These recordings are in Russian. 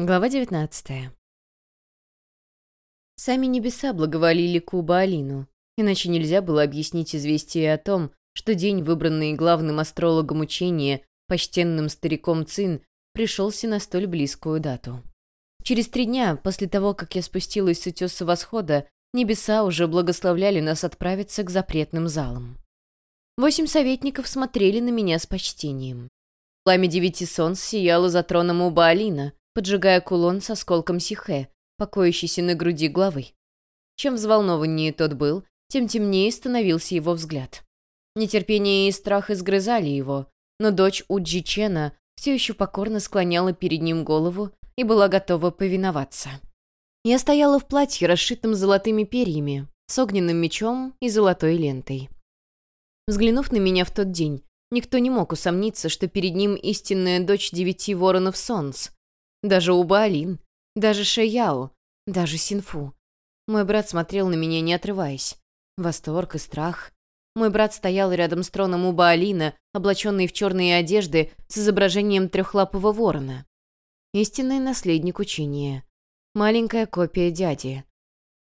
Глава 19 Сами небеса благоволили Куба Алину, иначе нельзя было объяснить известие о том, что день, выбранный главным астрологом учения, почтенным стариком Цин, пришелся на столь близкую дату. Через три дня, после того, как я спустилась с утеса восхода, небеса уже благословляли нас отправиться к запретным залам. Восемь советников смотрели на меня с почтением. Пламя девяти солнц сияло за троном у Баалина, поджигая кулон с осколком сихе, покоящийся на груди главы. Чем взволнованнее тот был, тем темнее становился его взгляд. Нетерпение и страх изгрызали его, но дочь Уджи Чена все еще покорно склоняла перед ним голову и была готова повиноваться. Я стояла в платье, расшитом золотыми перьями, с огненным мечом и золотой лентой. Взглянув на меня в тот день, никто не мог усомниться, что перед ним истинная дочь девяти воронов солнц, даже Убаалин, даже Шаяо, даже Синфу. Мой брат смотрел на меня, не отрываясь. Восторг и страх. Мой брат стоял рядом с троном Убаалина, облаченный в черные одежды с изображением трехлапого ворона. Истинный наследник учения. Маленькая копия дяди.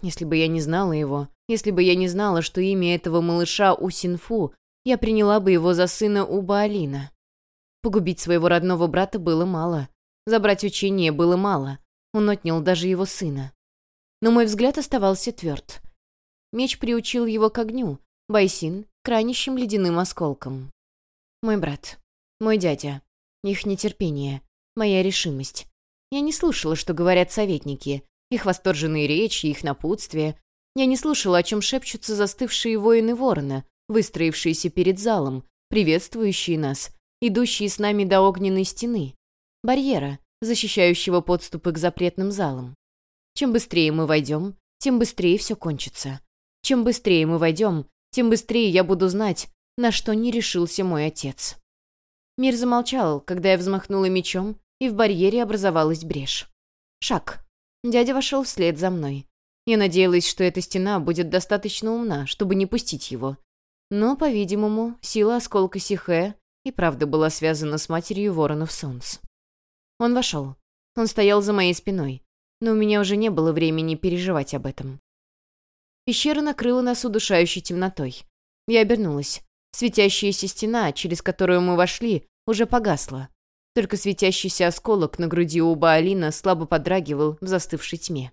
Если бы я не знала его, если бы я не знала, что имя этого малыша Усинфу, я приняла бы его за сына Убаалина. Погубить своего родного брата было мало. Забрать учение было мало. Он отнял даже его сына. Но мой взгляд оставался тверд. Меч приучил его к огню, Байсин — к ранящим ледяным осколкам. Мой брат, мой дядя, их нетерпение, моя решимость. Я не слушала, что говорят советники, их восторженные речи, их напутствия. Я не слушала, о чем шепчутся застывшие воины ворона, выстроившиеся перед залом, приветствующие нас, идущие с нами до огненной стены барьера, защищающего подступы к запретным залам. Чем быстрее мы войдем, тем быстрее все кончится. Чем быстрее мы войдем, тем быстрее я буду знать, на что не решился мой отец. Мир замолчал, когда я взмахнула мечом, и в барьере образовалась брешь. Шаг. Дядя вошел вслед за мной. Я надеялась, что эта стена будет достаточно умна, чтобы не пустить его. Но, по-видимому, сила осколка Сихе и правда была связана с матерью воронов солнц. Он вошел. Он стоял за моей спиной, но у меня уже не было времени переживать об этом. Пещера накрыла нас удушающей темнотой. Я обернулась. Светящаяся стена, через которую мы вошли, уже погасла. Только светящийся осколок на груди у Баалина слабо подрагивал в застывшей тьме.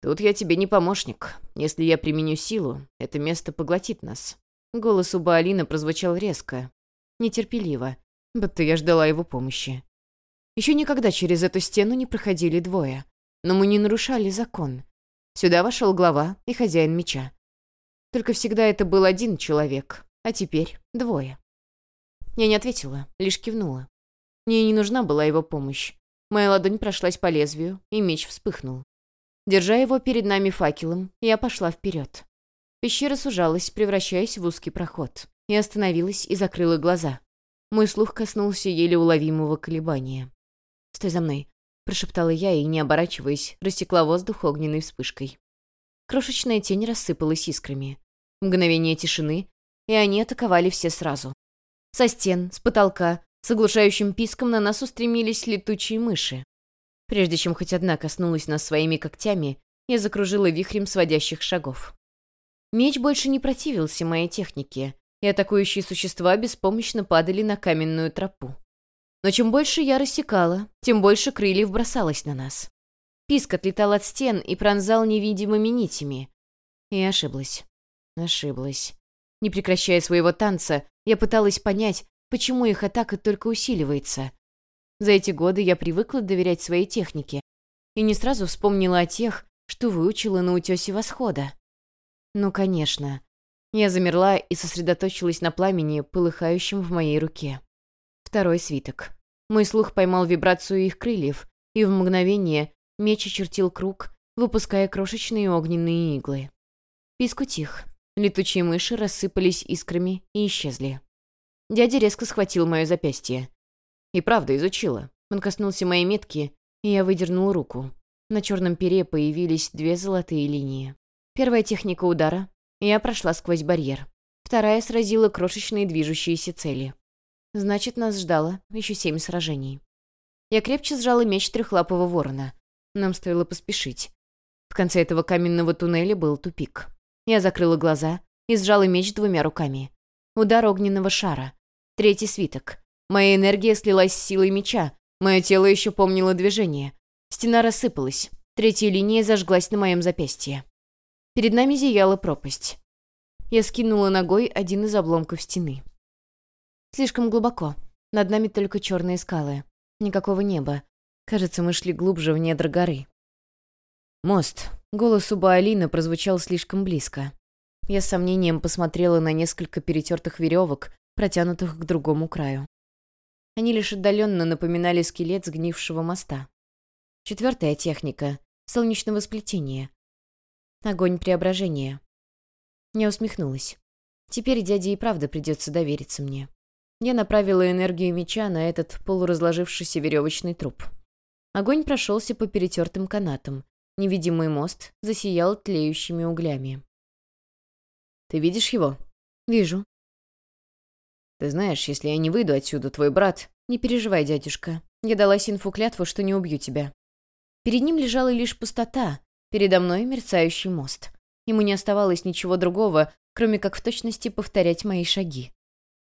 «Тут я тебе не помощник. Если я применю силу, это место поглотит нас». Голос у Баалина прозвучал резко, нетерпеливо, будто я ждала его помощи. Еще никогда через эту стену не проходили двое. Но мы не нарушали закон. Сюда вошел глава и хозяин меча. Только всегда это был один человек, а теперь двое. Я не ответила, лишь кивнула. Мне не нужна была его помощь. Моя ладонь прошлась по лезвию, и меч вспыхнул. Держа его перед нами факелом, я пошла вперед. Пещера сужалась, превращаясь в узкий проход. Я остановилась и закрыла глаза. Мой слух коснулся еле уловимого колебания. «Стой за мной», — прошептала я и, не оборачиваясь, рассекла воздух огненной вспышкой. Крошечная тень рассыпалась искрами. Мгновение тишины, и они атаковали все сразу. Со стен, с потолка, с оглушающим писком на нас устремились летучие мыши. Прежде чем хоть одна коснулась нас своими когтями, я закружила вихрем сводящих шагов. Меч больше не противился моей технике, и атакующие существа беспомощно падали на каменную тропу. Но чем больше я рассекала, тем больше крыльев бросалось на нас. Писк отлетал от стен и пронзал невидимыми нитями. И ошиблась. Ошиблась. Не прекращая своего танца, я пыталась понять, почему их атака только усиливается. За эти годы я привыкла доверять своей технике и не сразу вспомнила о тех, что выучила на утёсе восхода. Ну, конечно. Я замерла и сосредоточилась на пламени, полыхающем в моей руке. Второй свиток. Мой слух поймал вибрацию их крыльев, и в мгновение меч очертил круг, выпуская крошечные огненные иглы. Писк утих. Летучие мыши рассыпались искрами и исчезли. Дядя резко схватил мое запястье. И правда изучила. Он коснулся моей метки, и я выдернул руку. На черном пере появились две золотые линии. Первая техника удара. Я прошла сквозь барьер. Вторая сразила крошечные движущиеся цели. Значит, нас ждало еще семь сражений. Я крепче сжала меч трехлапого ворона. Нам стоило поспешить. В конце этого каменного туннеля был тупик. Я закрыла глаза и сжала меч двумя руками. Удар огненного шара. Третий свиток. Моя энергия слилась с силой меча. Мое тело еще помнило движение. Стена рассыпалась. Третья линия зажглась на моем запястье. Перед нами зияла пропасть. Я скинула ногой один из обломков стены. Слишком глубоко. Над нами только черные скалы. Никакого неба. Кажется, мы шли глубже в недр горы. «Мост». Голос у Баалина прозвучал слишком близко. Я с сомнением посмотрела на несколько перетертых веревок, протянутых к другому краю. Они лишь отдаленно напоминали скелет сгнившего моста. Четвертая техника — солнечного сплетения. Огонь преображения. Я усмехнулась. Теперь дяде и правда придется довериться мне. Я направила энергию меча на этот полуразложившийся веревочный труп. Огонь прошелся по перетертым канатам. Невидимый мост засиял тлеющими углями. «Ты видишь его?» «Вижу». «Ты знаешь, если я не выйду отсюда, твой брат...» «Не переживай, дядюшка. Я дала Синфу клятву, что не убью тебя». Перед ним лежала лишь пустота, передо мной мерцающий мост. Ему не оставалось ничего другого, кроме как в точности повторять мои шаги.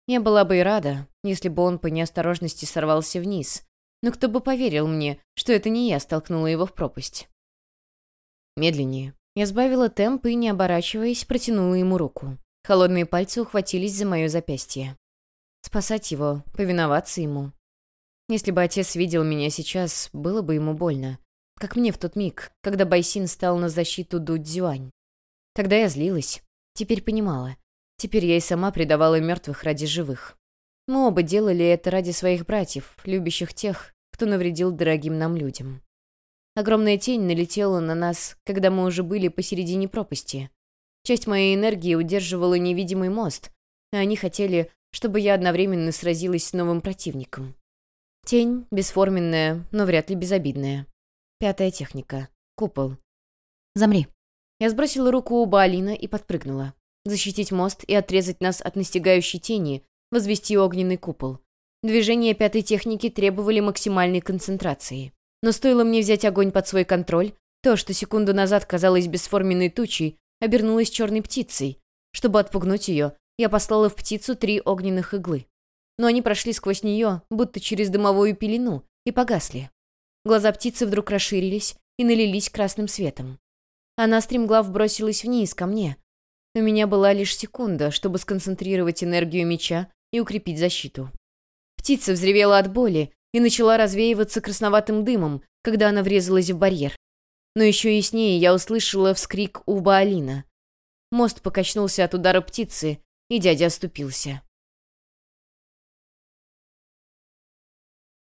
Я была бы и рада, если бы он по неосторожности сорвался вниз, но кто бы поверил мне, что это не я столкнула его в пропасть. Медленнее. Я сбавила темп и, не оборачиваясь, протянула ему руку. Холодные пальцы ухватились за мое запястье. Спасать его, повиноваться ему. Если бы отец видел меня сейчас, было бы ему больно. Как мне в тот миг, когда Байсин стал на защиту Дудзюань. Тогда я злилась. Теперь понимала. Теперь я и сама предавала мертвых ради живых. Мы оба делали это ради своих братьев, любящих тех, кто навредил дорогим нам людям. Огромная тень налетела на нас, когда мы уже были посередине пропасти. Часть моей энергии удерживала невидимый мост, а они хотели, чтобы я одновременно сразилась с новым противником. Тень, бесформенная, но вряд ли безобидная. Пятая техника. Купол. «Замри». Я сбросила руку у Баалина и подпрыгнула. Защитить мост и отрезать нас от настигающей тени, возвести огненный купол. Движения пятой техники требовали максимальной концентрации. Но стоило мне взять огонь под свой контроль, то, что секунду назад казалось бесформенной тучей, обернулось черной птицей. Чтобы отпугнуть ее, я послала в птицу три огненных иглы. Но они прошли сквозь нее, будто через дымовую пелену, и погасли. Глаза птицы вдруг расширились и налились красным светом. Она стремглав бросилась вниз, ко мне. У меня была лишь секунда, чтобы сконцентрировать энергию меча и укрепить защиту. Птица взревела от боли и начала развеиваться красноватым дымом, когда она врезалась в барьер. Но еще яснее я услышала вскрик у Баалина. Мост покачнулся от удара птицы, и дядя оступился.